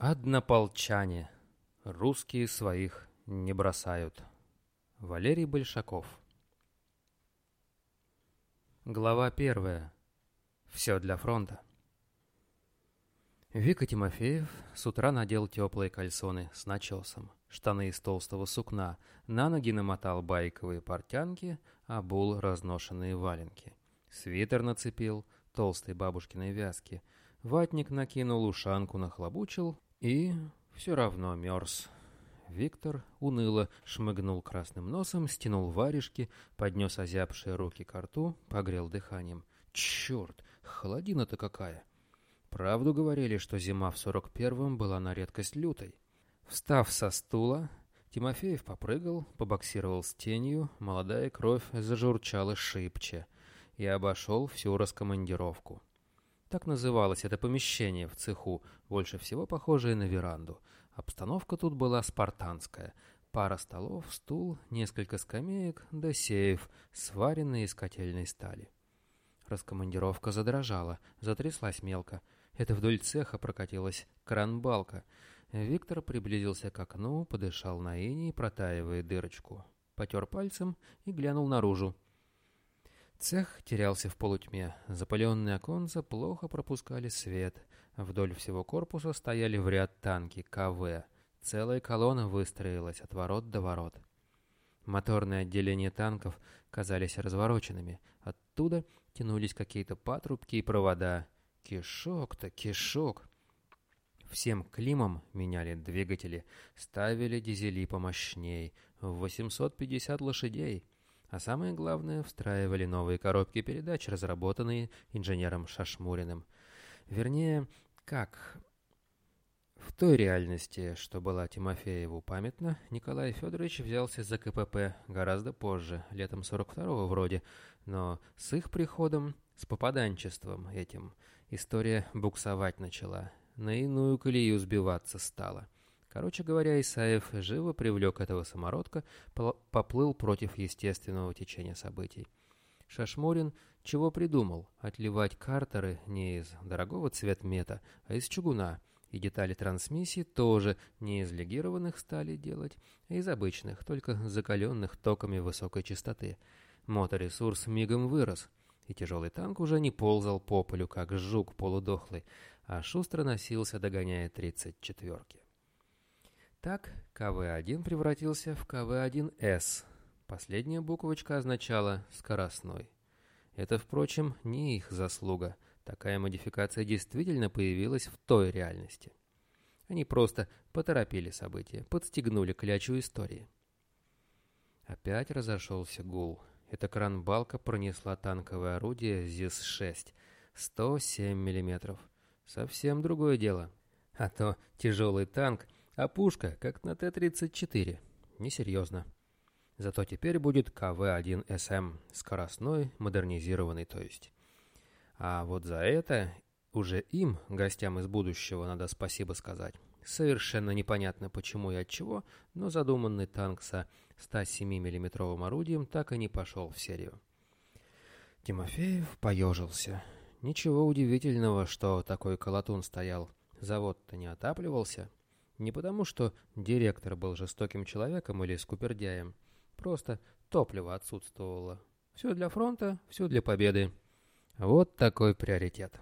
Однополчане. Русские своих не бросают. Валерий Большаков. Глава первая. Все для фронта. Вика Тимофеев с утра надел теплые кальсоны с начесом, штаны из толстого сукна, на ноги намотал байковые портянки, обул разношенные валенки. Свитер нацепил, толстой бабушкиной вязки, ватник накинул, ушанку нахлобучил и все равно мерз. Виктор уныло шмыгнул красным носом, стянул варежки, поднес озябшие руки к рту, погрел дыханием. Черт, холодина-то какая! Правду говорили, что зима в сорок первом была на редкость лютой. Встав со стула, Тимофеев попрыгал, побоксировал с тенью, молодая кровь зажурчала шибче и обошел всю раскомандировку. Так называлось это помещение в цеху, больше всего похожее на веранду. Обстановка тут была спартанская. Пара столов, стул, несколько скамеек да сейф, сваренный из котельной стали. Раскомандировка задрожала, затряслась мелко. Это вдоль цеха прокатилась кранбалка. Виктор приблизился к окну, подышал на иней, протаивая дырочку. Потер пальцем и глянул наружу. Цех терялся в полутьме. Запаленные оконца плохо пропускали свет. Вдоль всего корпуса стояли в ряд танки КВ. Целая колонна выстроилась от ворот до ворот. Моторные отделения танков казались развороченными. Оттуда тянулись какие-то патрубки и провода. Кишок-то, кишок. Всем климам меняли двигатели, ставили дизели помощней, в 850 лошадей. А самое главное, встраивали новые коробки передач, разработанные инженером Шашмуриным. Вернее, как... В той реальности, что была Тимофееву памятна, Николай Федорович взялся за КПП гораздо позже, летом 42-го вроде, но с их приходом, с попаданчеством этим, история буксовать начала, на иную колею сбиваться стала. Короче говоря, Исаев живо привлек этого самородка, поплыл против естественного течения событий. Шашмурин чего придумал? Отливать картеры не из дорогого цветмета, а из чугуна. И детали трансмиссии тоже не из легированных стали делать, а из обычных, только закаленных токами высокой частоты. Моторесурс мигом вырос, и тяжелый танк уже не ползал по полю, как жук полудохлый, а шустро носился, догоняя тридцать четверки. Так КВ-1 превратился в КВ-1С. Последняя буквочка означала «скоростной». Это, впрочем, не их заслуга. Такая модификация действительно появилась в той реальности. Они просто поторопили события, подстегнули клячу истории. Опять разошелся гул. Эта кранбалка пронесла танковое орудие ЗИС-6, 107 мм. Совсем другое дело. А то тяжелый танк — а пушка, как на Т-34. Несерьезно. Зато теперь будет КВ-1СМ, скоростной, модернизированный, то есть. А вот за это уже им, гостям из будущего, надо спасибо сказать. Совершенно непонятно почему и от чего, но задуманный танк со 107 миллиметровым орудием так и не пошел в серию. Тимофеев поежился. Ничего удивительного, что такой колотун стоял. Завод-то не отапливался. Не потому, что директор был жестоким человеком или скупердяем. Просто топливо отсутствовало. Все для фронта, все для победы. Вот такой приоритет.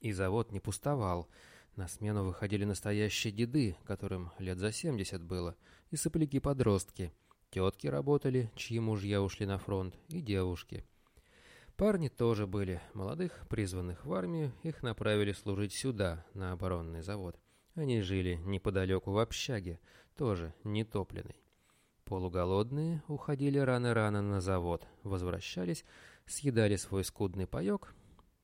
И завод не пустовал. На смену выходили настоящие деды, которым лет за 70 было, и сопляки-подростки. Тетки работали, чьи мужья ушли на фронт, и девушки. Парни тоже были. Молодых, призванных в армию, их направили служить сюда, на оборонный завод. Они жили неподалеку в общаге, тоже нетопленной. Полуголодные уходили рано-рано на завод, возвращались, съедали свой скудный паек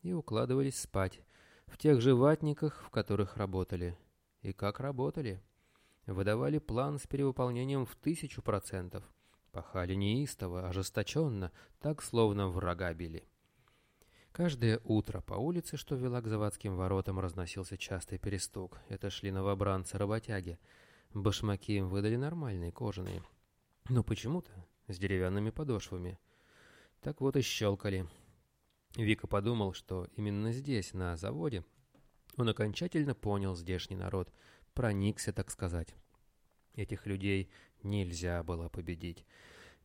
и укладывались спать в тех же ватниках, в которых работали. И как работали? Выдавали план с перевыполнением в тысячу процентов. Пахали неистово, ожесточенно, так словно врага били. Каждое утро по улице, что вела к заводским воротам, разносился частый перестук. Это шли новобранцы-работяги. Башмаки им выдали нормальные, кожаные. Но почему-то с деревянными подошвами. Так вот и щелкали. Вика подумал, что именно здесь, на заводе, Он окончательно понял здешний народ, проникся, так сказать. Этих людей нельзя было победить.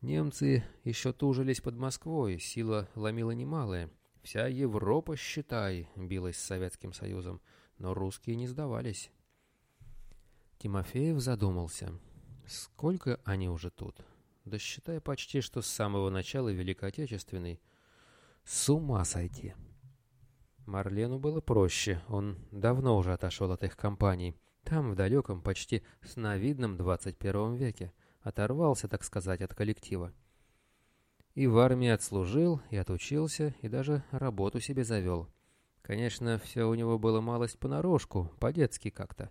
Немцы еще тужились под Москвой, сила ломила немалая. Вся Европа, считай, билась с Советским Союзом, но русские не сдавались. Тимофеев задумался. Сколько они уже тут? Да считай почти, что с самого начала Великой Отечественной. С ума сойти. Марлену было проще, он давно уже отошел от их компаний. Там, в далеком, почти сновидном 21 веке, оторвался, так сказать, от коллектива. И в армии отслужил, и отучился, и даже работу себе завел. Конечно, все у него было малость понарошку, по-детски как-то.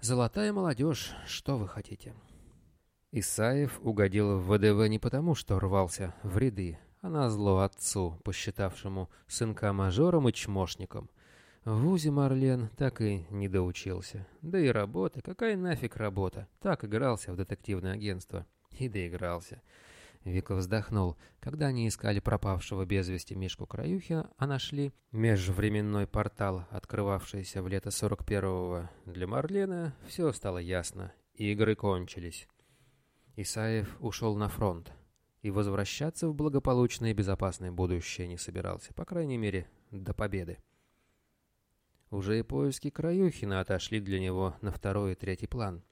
Золотая молодежь, что вы хотите? Исаев угодил в ВДВ не потому, что рвался в ряды, а назло отцу, посчитавшему сынка мажором и чмошником. В вузе Марлен так и не доучился. Да и работа, какая нафиг работа? Так игрался в детективное агентство. И доигрался. Вика вздохнул. Когда они искали пропавшего без вести Мишку Краюхи, а нашли межвременной портал, открывавшийся в лето 41-го, для Марлена все стало ясно. Игры кончились. Исаев ушел на фронт и возвращаться в благополучное и безопасное будущее не собирался, по крайней мере, до победы. Уже и поиски Краюхина отошли для него на второй и третий план.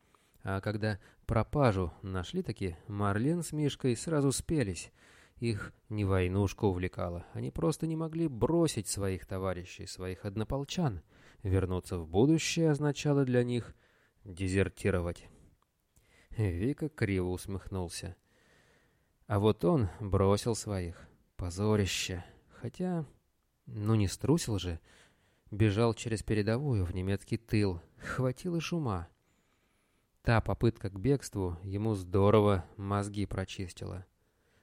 А когда пропажу нашли таки, Марлен с Мишкой сразу спелись. Их не войнушка увлекала, они просто не могли бросить своих товарищей, своих однополчан. Вернуться в будущее означало для них дезертировать. Вика криво усмехнулся. А вот он бросил своих. Позорище. Хотя, ну не струсил же. Бежал через передовую в немецкий тыл. Хватило шума. Та попытка к бегству ему здорово мозги прочистила.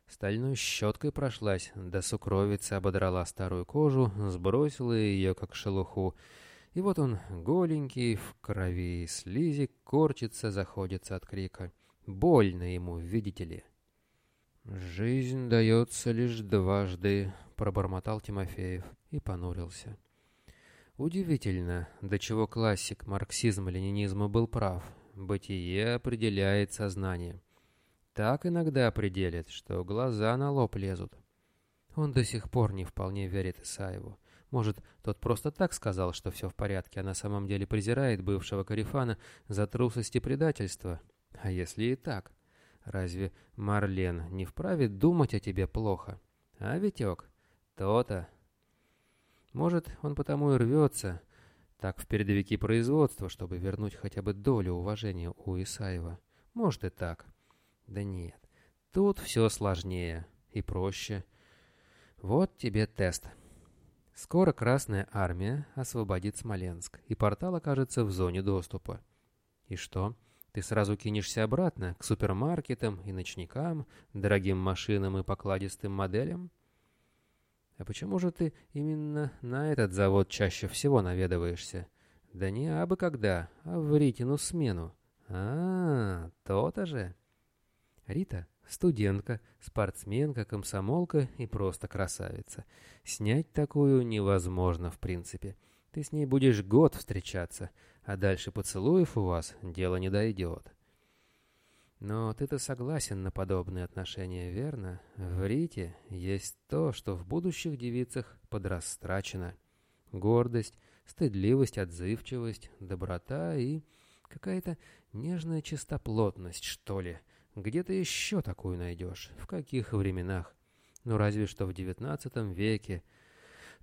Стальной щеткой прошлась, до сукровицы ободрала старую кожу, сбросила ее как шелуху. И вот он, голенький, в крови и слизи, корчится, заходится от крика. Больно ему, видите ли. «Жизнь дается лишь дважды», — пробормотал Тимофеев и понурился. Удивительно, до чего классик марксизма-ленинизма был прав. Бытие определяет сознание. Так иногда определит, что глаза на лоб лезут. Он до сих пор не вполне верит Исаеву. Может, тот просто так сказал, что все в порядке, а на самом деле презирает бывшего Карифана за трусость и предательство. А если и так? Разве Марлен не вправе думать о тебе плохо? А, Витек? То-то. Может, он потому и рвется, так в передовики производства, чтобы вернуть хотя бы долю уважения у Исаева. Может и так. Да нет, тут все сложнее и проще. Вот тебе тест. Скоро Красная Армия освободит Смоленск, и портал окажется в зоне доступа. И что? Ты сразу кинешься обратно, к супермаркетам и ночникам, дорогим машинам и покладистым моделям? А почему же ты именно на этот завод чаще всего наведываешься? Да не абы когда, а в Ритину смену. А, то-то же. Рита — студентка, спортсменка, комсомолка и просто красавица. Снять такую невозможно в принципе. Ты с ней будешь год встречаться — а дальше поцелуев у вас дело не дойдет. Но ты-то согласен на подобные отношения, верно? В Рите есть то, что в будущих девицах подрастрачено. Гордость, стыдливость, отзывчивость, доброта и какая-то нежная чистоплотность, что ли. Где ты еще такую найдешь? В каких временах? Ну, разве что в девятнадцатом веке.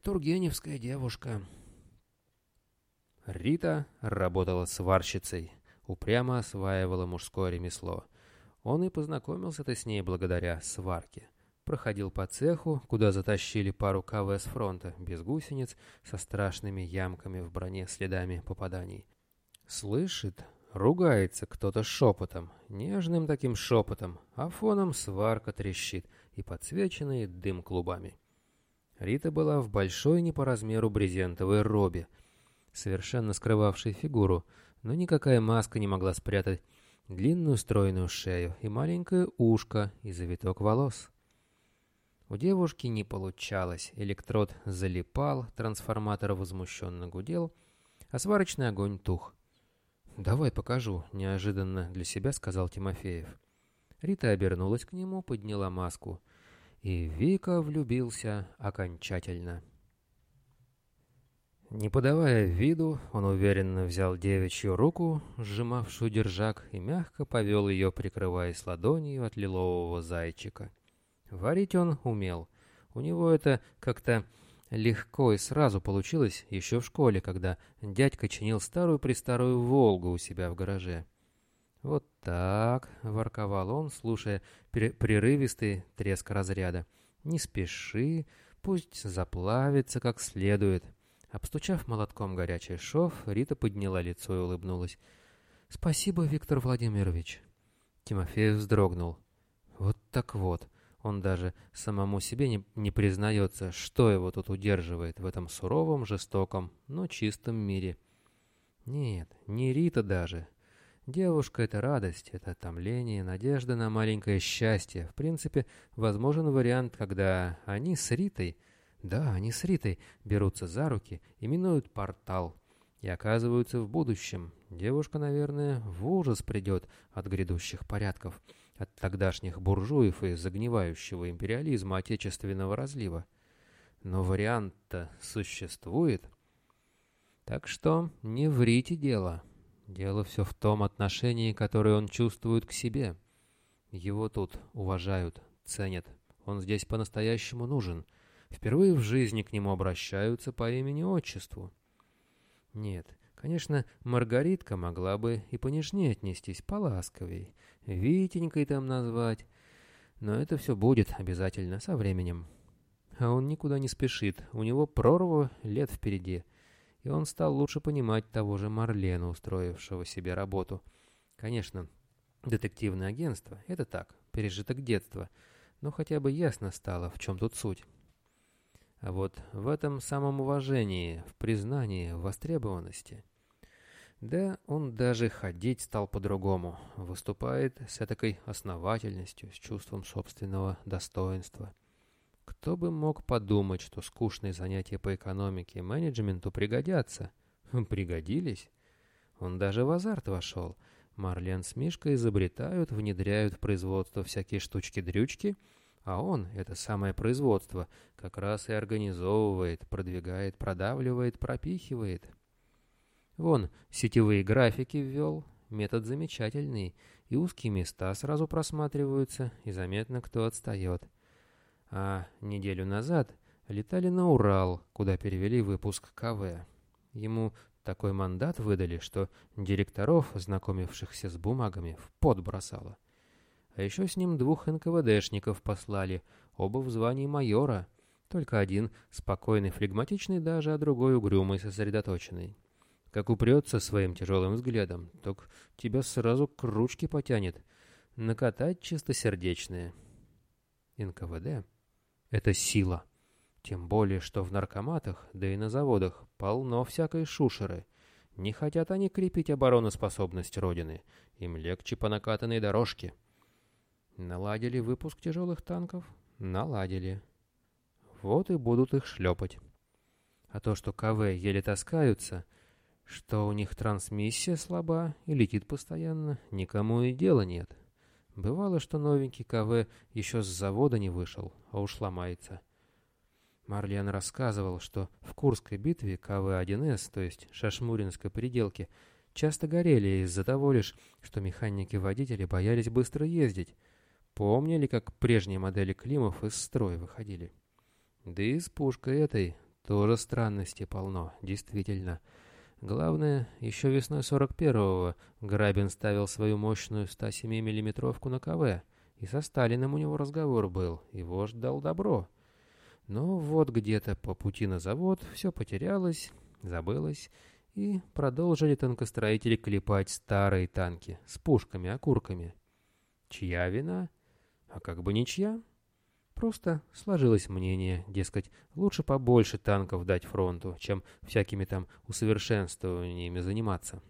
Тургеневская девушка, Рита работала сварщицей, упрямо осваивала мужское ремесло. Он и познакомился-то с ней благодаря сварке. Проходил по цеху, куда затащили пару КВ с фронта, без гусениц, со страшными ямками в броне следами попаданий. Слышит, ругается кто-то шепотом, нежным таким шепотом, а фоном сварка трещит и подсвеченные дым клубами. Рита была в большой не по размеру брезентовой робе, совершенно скрывавшей фигуру, но никакая маска не могла спрятать длинную стройную шею и маленькое ушко и завиток волос. У девушки не получалось, электрод залипал, трансформатор возмущенно гудел, а сварочный огонь тух. «Давай покажу», — неожиданно для себя сказал Тимофеев. Рита обернулась к нему, подняла маску. И Вика влюбился окончательно. Не подавая виду, он уверенно взял девичью руку, сжимавшую держак, и мягко повел ее, прикрываясь ладонью от лилового зайчика. Варить он умел. У него это как-то легко и сразу получилось еще в школе, когда дядька чинил старую-престарую «Волгу» у себя в гараже. «Вот так», — ворковал он, слушая прерывистый треск разряда. «Не спеши, пусть заплавится как следует». Обстучав молотком горячий шов, Рита подняла лицо и улыбнулась. «Спасибо, Виктор Владимирович». Тимофеев вздрогнул. «Вот так вот». Он даже самому себе не, не признается, что его тут удерживает в этом суровом, жестоком, но чистом мире. Нет, не Рита даже. Девушка — это радость, это томление, надежда на маленькое счастье. В принципе, возможен вариант, когда они с Ритой — да, они с Ритой берутся за руки и минуют портал. И оказываются в будущем. Девушка, наверное, в ужас придет от грядущих порядков, от тогдашних буржуев и загнивающего империализма отечественного разлива. Но вариант-то существует. Так что не врите дело. Дело все в том отношении, которое он чувствует к себе. Его тут уважают, ценят. Он здесь по-настоящему нужен — Впервые в жизни к нему обращаются по имени-отчеству. Нет, конечно, Маргаритка могла бы и понежнее отнестись, поласковей, Витенькой там назвать, но это все будет обязательно со временем. А он никуда не спешит, у него прорва лет впереди, и он стал лучше понимать того же Марлена, устроившего себе работу. Конечно, детективное агентство — это так, пережиток детства, но хотя бы ясно стало, в чем тут суть. А вот в этом самом уважении, в признании, в востребованности. Да, он даже ходить стал по-другому, выступает с этакой основательностью, с чувством собственного достоинства. Кто бы мог подумать, что скучные занятия по экономике и менеджменту пригодятся? Пригодились. Он даже в азарт вошел. Марлен с Мишкой изобретают, внедряют в производство всякие штучки-дрючки — а он, это самое производство, как раз и организовывает, продвигает, продавливает, пропихивает. Вон, сетевые графики ввел, метод замечательный, и узкие места сразу просматриваются, и заметно, кто отстает. А неделю назад летали на Урал, куда перевели выпуск КВ. Ему такой мандат выдали, что директоров, знакомившихся с бумагами, в пот бросало. А еще с ним двух НКВДшников послали, оба в звании майора. Только один спокойный, флегматичный даже, а другой угрюмый, сосредоточенный. Как упрется своим тяжелым взглядом, так тебя сразу к ручке потянет. Накатать чистосердечное. НКВД — это сила. Тем более, что в наркоматах, да и на заводах, полно всякой шушеры. Не хотят они крепить обороноспособность Родины. Им легче по накатанной дорожке. Наладили выпуск тяжелых танков? Наладили. Вот и будут их шлепать. А то, что КВ еле таскаются, что у них трансмиссия слаба и летит постоянно, никому и дела нет. Бывало, что новенький КВ еще с завода не вышел, а уж ломается. Марлен рассказывал, что в Курской битве КВ-1С, то есть Шашмуринской пределке, часто горели из-за того лишь, что механики-водители боялись быстро ездить, Помнили, как прежние модели Климов из строя выходили? Да и с пушкой этой тоже странностей полно, действительно. Главное, еще весной 41-го Грабин ставил свою мощную 107 миллиметровку на КВ, и со Сталиным у него разговор был, и вождь дал добро. Но вот где-то по пути на завод все потерялось, забылось, и продолжили танкостроители клепать старые танки с пушками-окурками. Чья вина? — а как бы ничья? Просто сложилось мнение, дескать, лучше побольше танков дать фронту, чем всякими там усовершенствованиями заниматься.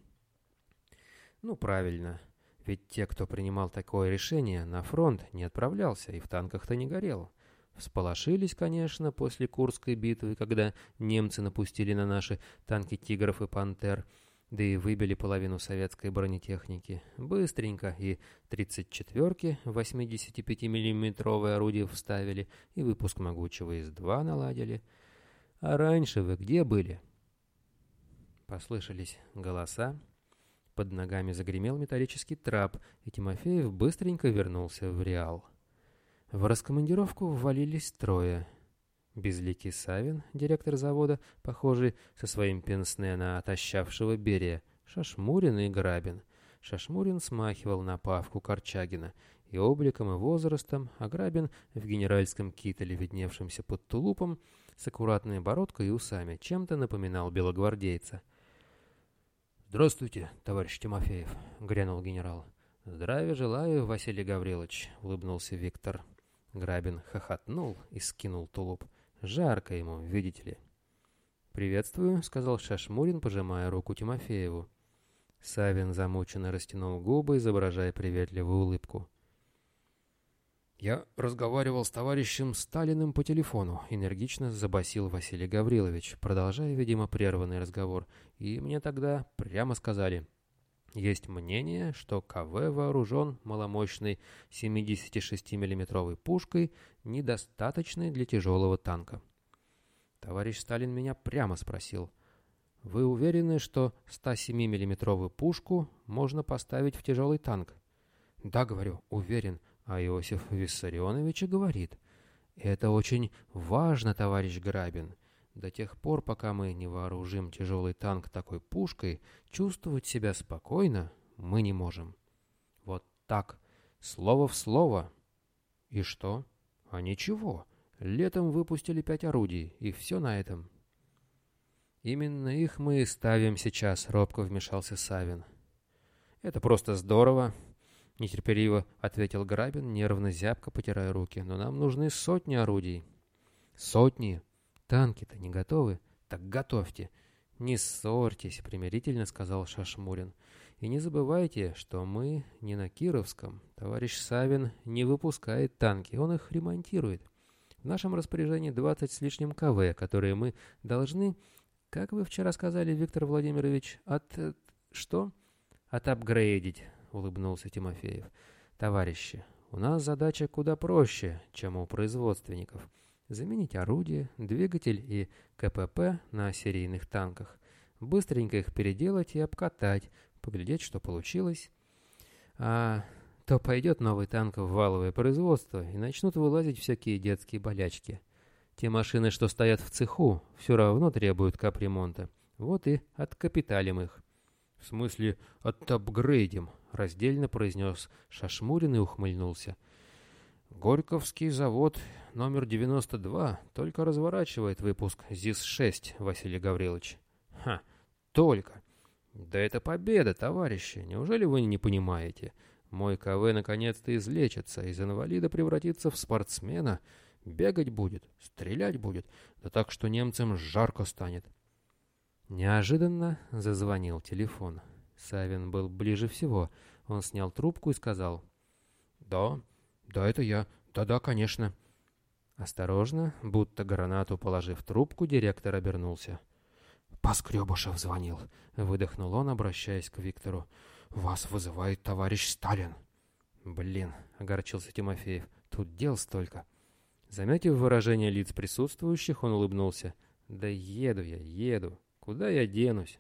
Ну, правильно. Ведь те, кто принимал такое решение, на фронт не отправлялся и в танках-то не горел. Всполошились, конечно, после Курской битвы, когда немцы напустили на наши танки «Тигров» и «Пантер», да и выбили половину советской бронетехники. Быстренько и 34-ки 85 миллиметровое орудие вставили, и выпуск могучего ИС-2 наладили. А раньше вы где были? Послышались голоса. Под ногами загремел металлический трап, и Тимофеев быстренько вернулся в Реал. В раскомандировку ввалились трое. Безликий Савин, директор завода, похожий со своим пенсне на отощавшего Берия, Шашмурин и Грабин. Шашмурин смахивал на Павку Корчагина, и обликом, и возрастом, а Грабин в генеральском кителе, видневшемся под тулупом, с аккуратной бородкой и усами, чем-то напоминал белогвардейца. «Здравствуйте, товарищ Тимофеев», — грянул генерал. «Здравия желаю, Василий Гаврилович», — улыбнулся Виктор. Грабин хохотнул и скинул тулуп. Жарко ему, видите ли. «Приветствую», — сказал Шашмурин, пожимая руку Тимофееву. Савин замученно растянул губы, изображая приветливую улыбку. «Я разговаривал с товарищем Сталиным по телефону», — энергично забасил Василий Гаврилович, продолжая, видимо, прерванный разговор. «И мне тогда прямо сказали, есть мнение, что КВ вооружен маломощной 76 миллиметровой пушкой, недостаточной для тяжелого танка. Товарищ Сталин меня прямо спросил, «Вы уверены, что 107 миллиметровую пушку можно поставить в тяжелый танк?» «Да, говорю, уверен», а Иосиф Виссарионович говорит, «Это очень важно, товарищ Грабин. До тех пор, пока мы не вооружим тяжелый танк такой пушкой, чувствовать себя спокойно мы не можем. Вот так, слово в слово. И что? А ничего. Летом выпустили пять орудий, и все на этом. Именно их мы и ставим сейчас, робко вмешался Савин. Это просто здорово, нетерпеливо ответил Грабин, нервно зябко потирая руки. Но нам нужны сотни орудий. Сотни? Танки-то не готовы? Так готовьте. Не ссорьтесь, примирительно сказал Шашмурин. И не забывайте, что мы не на Кировском. Товарищ Савин не выпускает танки, он их ремонтирует. В нашем распоряжении 20 с лишним КВ, которые мы должны, как вы вчера сказали, Виктор Владимирович, от... что? Отапгрейдить, улыбнулся Тимофеев. Товарищи, у нас задача куда проще, чем у производственников заменить орудие, двигатель и КПП на серийных танках, быстренько их переделать и обкатать, поглядеть, что получилось. А то пойдет новый танк в валовое производство и начнут вылазить всякие детские болячки. Те машины, что стоят в цеху, все равно требуют капремонта. Вот и откапиталим их. «В смысле, отапгрейдим?» — раздельно произнес Шашмурин и ухмыльнулся. «Горьковский завод номер 92 только разворачивает выпуск ЗИС-6, Василий Гаврилович. Ха, только. Да это победа, товарищи, неужели вы не понимаете? Мой КВ наконец-то излечится, из инвалида превратится в спортсмена, бегать будет, стрелять будет, да так, что немцам жарко станет. Неожиданно зазвонил телефон. Савин был ближе всего. Он снял трубку и сказал. «Да, да, это я. Да-да, конечно». Осторожно, будто гранату положив трубку, директор обернулся. «Поскребышев звонил», — выдохнул он, обращаясь к Виктору. «Вас вызывает товарищ Сталин». «Блин», — огорчился Тимофеев, — «тут дел столько». Заметив выражение лиц присутствующих, он улыбнулся. «Да еду я, еду. Куда я денусь?